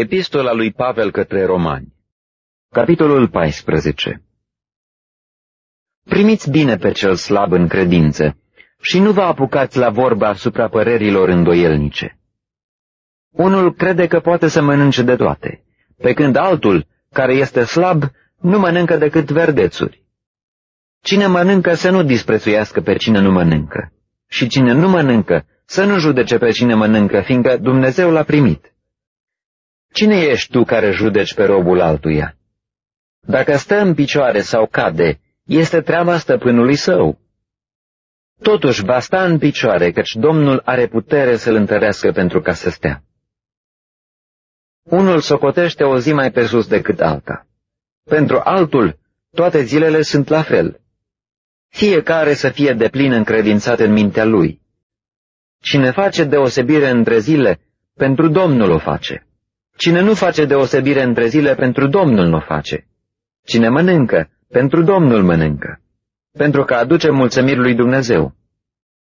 Epistola lui Pavel către Romani Capitolul 14 Primiți bine pe cel slab în credință și nu vă apucați la vorba asupra părerilor îndoielnice. Unul crede că poate să mănânce de toate, pe când altul, care este slab, nu mănâncă decât verdețuri. Cine mănâncă să nu disprețuiască pe cine nu mănâncă, și cine nu mănâncă să nu judece pe cine mănâncă, fiindcă Dumnezeu l-a primit. Cine ești tu care judeci pe robul altuia? Dacă stă în picioare sau cade, este treaba stăpânului său. Totuși va sta în picioare, căci Domnul are putere să-l întărească pentru ca să stea. Unul socotește o zi mai pe sus decât alta. Pentru altul, toate zilele sunt la fel. Fiecare să fie deplin încredințat în mintea lui. Cine face deosebire între zile, pentru Domnul o face. Cine nu face deosebire între zile, pentru Domnul nu o face. Cine mănâncă, pentru Domnul mănâncă, pentru că aduce mulțumiri lui Dumnezeu.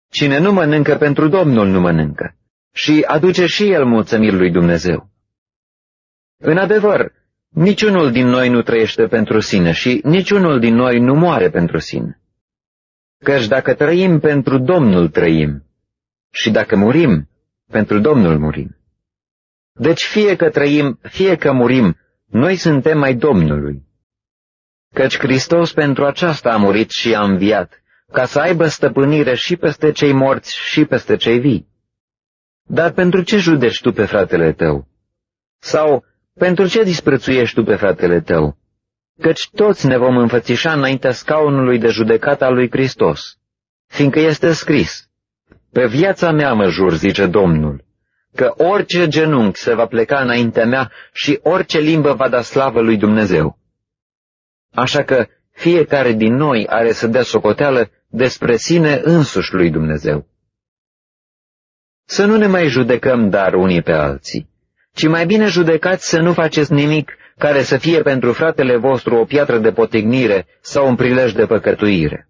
Cine nu mănâncă, pentru Domnul nu mănâncă, și aduce și el mulțumiri lui Dumnezeu. În adevăr, niciunul din noi nu trăiește pentru sine și niciunul din noi nu moare pentru sine. Căci dacă trăim, pentru Domnul trăim, și dacă murim, pentru Domnul murim. Deci fie că trăim, fie că murim, noi suntem mai Domnului. Căci Hristos pentru aceasta a murit și a înviat, ca să aibă stăpânire și peste cei morți și peste cei vii. Dar pentru ce judești tu pe fratele tău? Sau pentru ce disprețuiești tu pe fratele tău? Căci toți ne vom înfățișa înaintea scaunului de judecată al lui Hristos, fiindcă este scris, Pe viața mea mă jur, zice Domnul, că orice genunchi se va pleca înaintea mea și orice limbă va da slavă lui Dumnezeu. Așa că fiecare din noi are să dea socoteală despre sine însuși lui Dumnezeu. Să nu ne mai judecăm dar unii pe alții, ci mai bine judecați să nu faceți nimic care să fie pentru fratele vostru o piatră de potignire sau un prilej de păcătuire.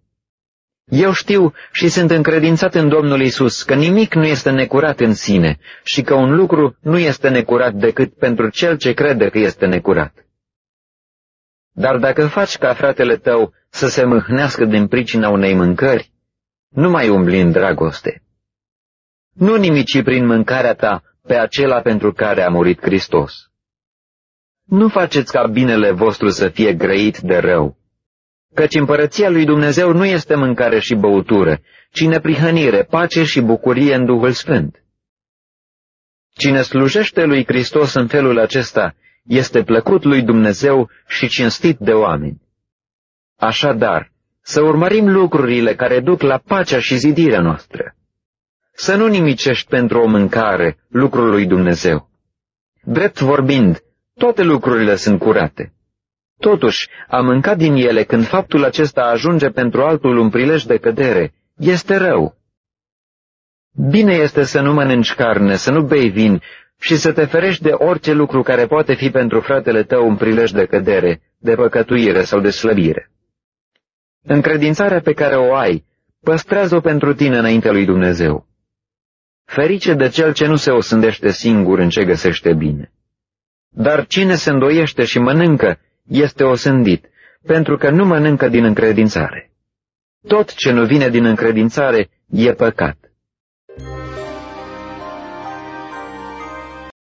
Eu știu și sunt încredințat în Domnul Isus că nimic nu este necurat în sine și că un lucru nu este necurat decât pentru cel ce crede că este necurat. Dar dacă faci ca fratele tău să se mâhnească din pricina unei mâncări, nu mai umbli în dragoste. Nu nimici prin mâncarea ta pe acela pentru care a murit Hristos. Nu faceți ca binele vostru să fie grăit de rău, căci împărăția lui Dumnezeu nu este mâncare și băutură, ci neprihănire, pace și bucurie în Duhul Sfânt. Cine slujește lui Hristos în felul acesta este plăcut lui Dumnezeu și cinstit de oameni. Așadar, să urmărim lucrurile care duc la pacea și zidirea noastră. Să nu nimicești pentru o mâncare lucrul lui Dumnezeu. Drept vorbind, toate lucrurile sunt curate. Totuși, a mânca din ele când faptul acesta ajunge pentru altul un prilej de cădere, este rău. Bine este să nu mănânci carne, să nu bei vin și să te ferești de orice lucru care poate fi pentru fratele tău un prilej de cădere, de păcătuire sau de slăbire. Încredințarea pe care o ai, păstrează-o pentru tine înainte lui Dumnezeu. Ferice de cel ce nu se osândește singur în ce găsește bine. Dar cine se îndoiește și mănâncă, este osândit, pentru că nu mănâncă din încredințare. Tot ce nu vine din încredințare e păcat.